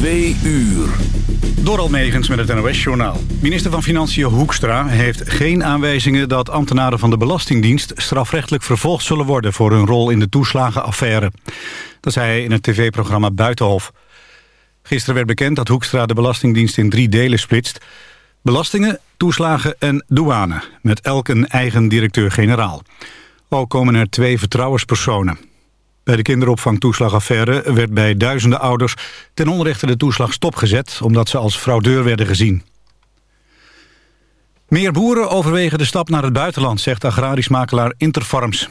Twee uur. Door Almegens met het NOS-journaal. Minister van Financiën Hoekstra heeft geen aanwijzingen... dat ambtenaren van de Belastingdienst strafrechtelijk vervolgd zullen worden... voor hun rol in de toeslagenaffaire. Dat zei hij in het tv-programma Buitenhof. Gisteren werd bekend dat Hoekstra de Belastingdienst in drie delen splitst. Belastingen, toeslagen en douane. Met elk een eigen directeur-generaal. Ook komen er twee vertrouwenspersonen. Bij de kinderopvangtoeslagaffaire werd bij duizenden ouders ten onrechte de toeslag stopgezet omdat ze als fraudeur werden gezien. Meer boeren overwegen de stap naar het buitenland, zegt agrarisch makelaar Interfarms.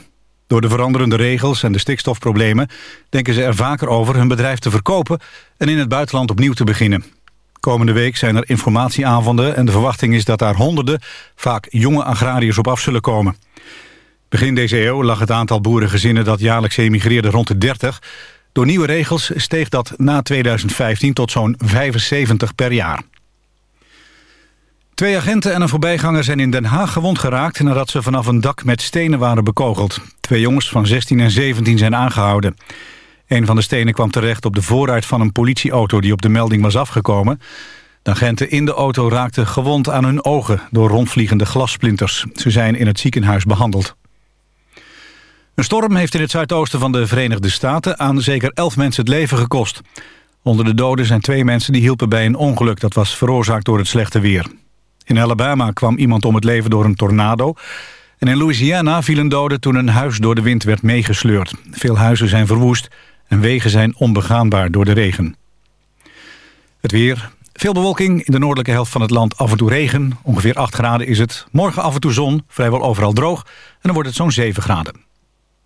Door de veranderende regels en de stikstofproblemen denken ze er vaker over hun bedrijf te verkopen en in het buitenland opnieuw te beginnen. Komende week zijn er informatieavonden en de verwachting is dat daar honderden, vaak jonge agrariërs op af zullen komen. Begin deze eeuw lag het aantal boerengezinnen dat jaarlijks emigreerde rond de 30. Door nieuwe regels steeg dat na 2015 tot zo'n 75 per jaar. Twee agenten en een voorbijganger zijn in Den Haag gewond geraakt... nadat ze vanaf een dak met stenen waren bekogeld. Twee jongens van 16 en 17 zijn aangehouden. Een van de stenen kwam terecht op de voorruit van een politieauto... die op de melding was afgekomen. De agenten in de auto raakten gewond aan hun ogen... door rondvliegende glassplinters. Ze zijn in het ziekenhuis behandeld. Een storm heeft in het zuidoosten van de Verenigde Staten... aan zeker elf mensen het leven gekost. Onder de doden zijn twee mensen die hielpen bij een ongeluk... dat was veroorzaakt door het slechte weer. In Alabama kwam iemand om het leven door een tornado... en in Louisiana vielen doden toen een huis door de wind werd meegesleurd. Veel huizen zijn verwoest en wegen zijn onbegaanbaar door de regen. Het weer, veel bewolking, in de noordelijke helft van het land af en toe regen. Ongeveer 8 graden is het. Morgen af en toe zon, vrijwel overal droog. En dan wordt het zo'n 7 graden.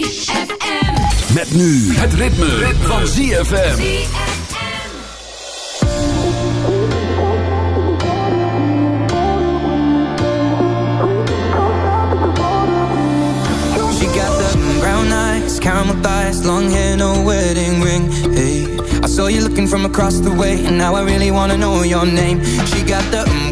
ZFM. Met nu het ritme, van ZFM. She got the brown eyes, caramel thighs, long hair, no wedding ring. Hey, I saw you looking from across the way, and now I really wanna know your name. She got the um,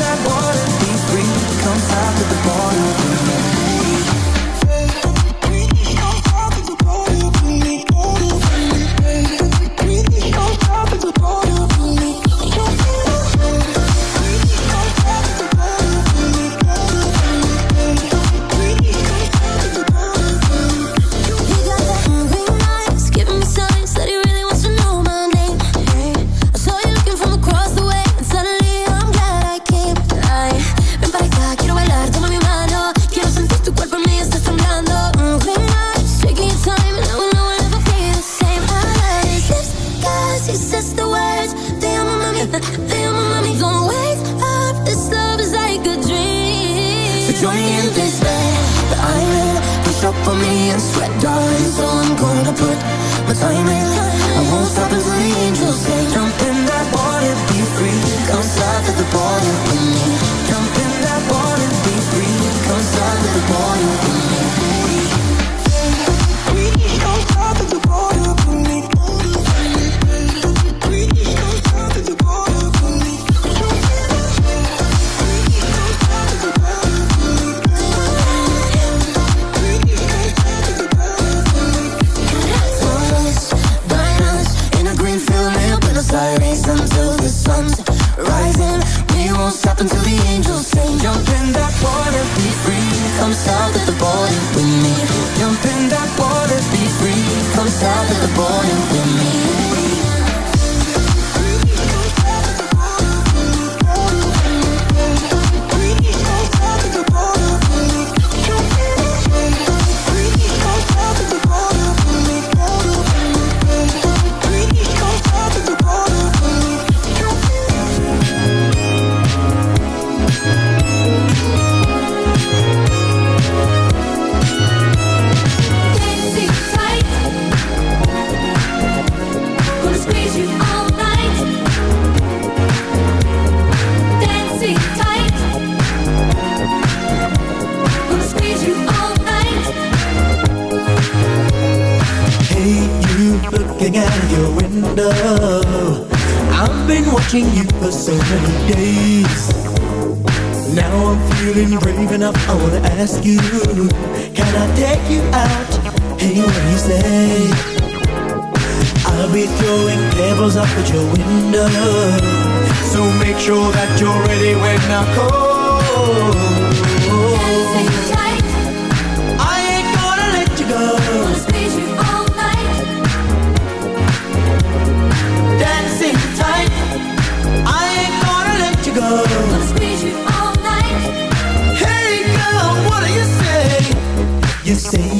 That water, be free. Come south to the border join in this bed that I'm Push up on me and sweat, darling So I'm gonna put my time in. I won't stop until the angels say Jump in that water, be free. Come south of the border with me. Jump in that water, be free. Come south of the border with me. you out you say I'll be throwing pebbles up at your window, so make sure that you're ready when I call.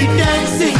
be dancing.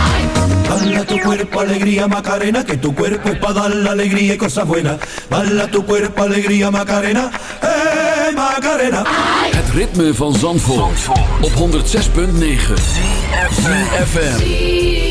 Hala tu cuerpo alegría Macarena, que tu cuerpo es para dar la alegría y cosas buenas. Hala tu cuerpo alegría Macarena, eh Macarena. Het ritme van Zandvoort, op 106.9 FM.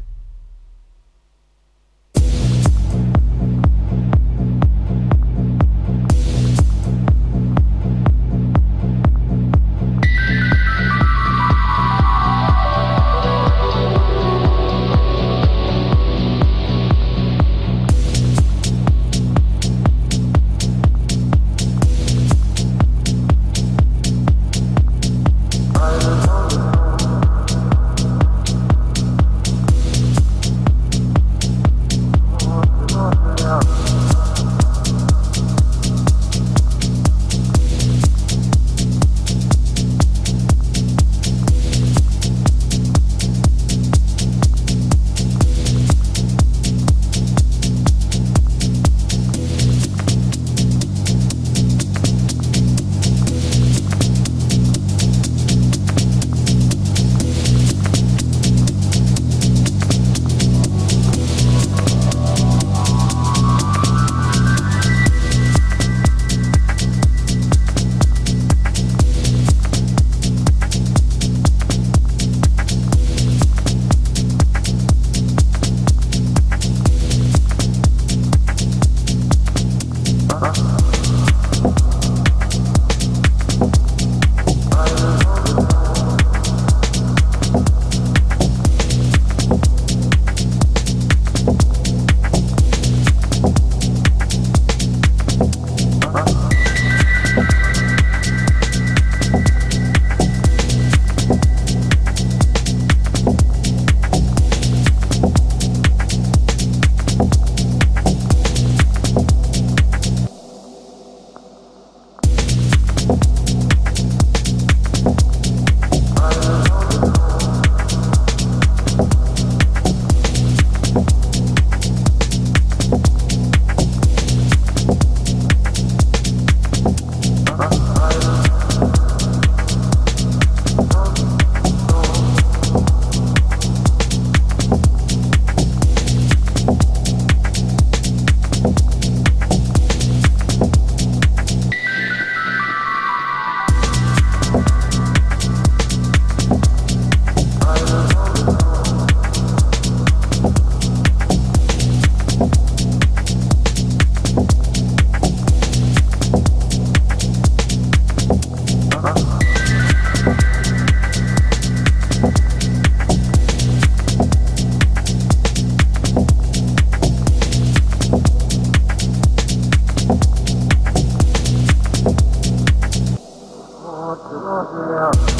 Oh, yeah.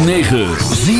106.9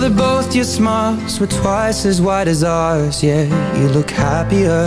that both your smiles were twice as wide as ours. Yeah, you look happier,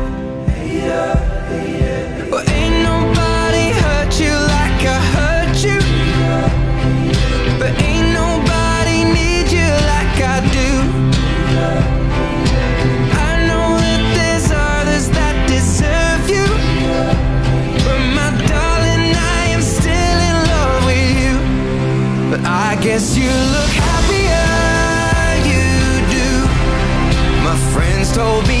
Guess you look happier, you do. My friends told me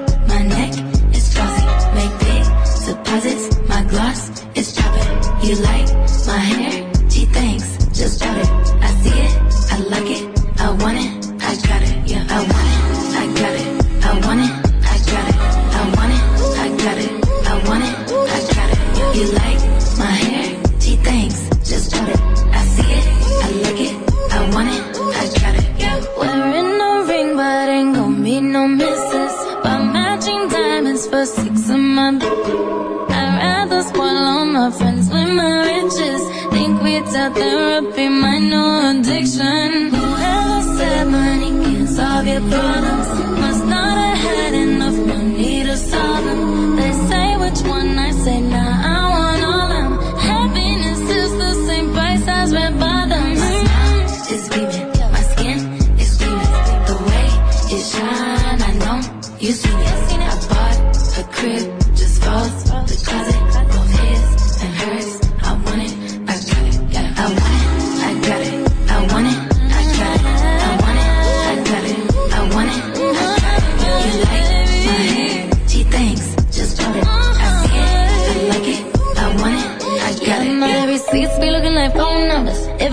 You like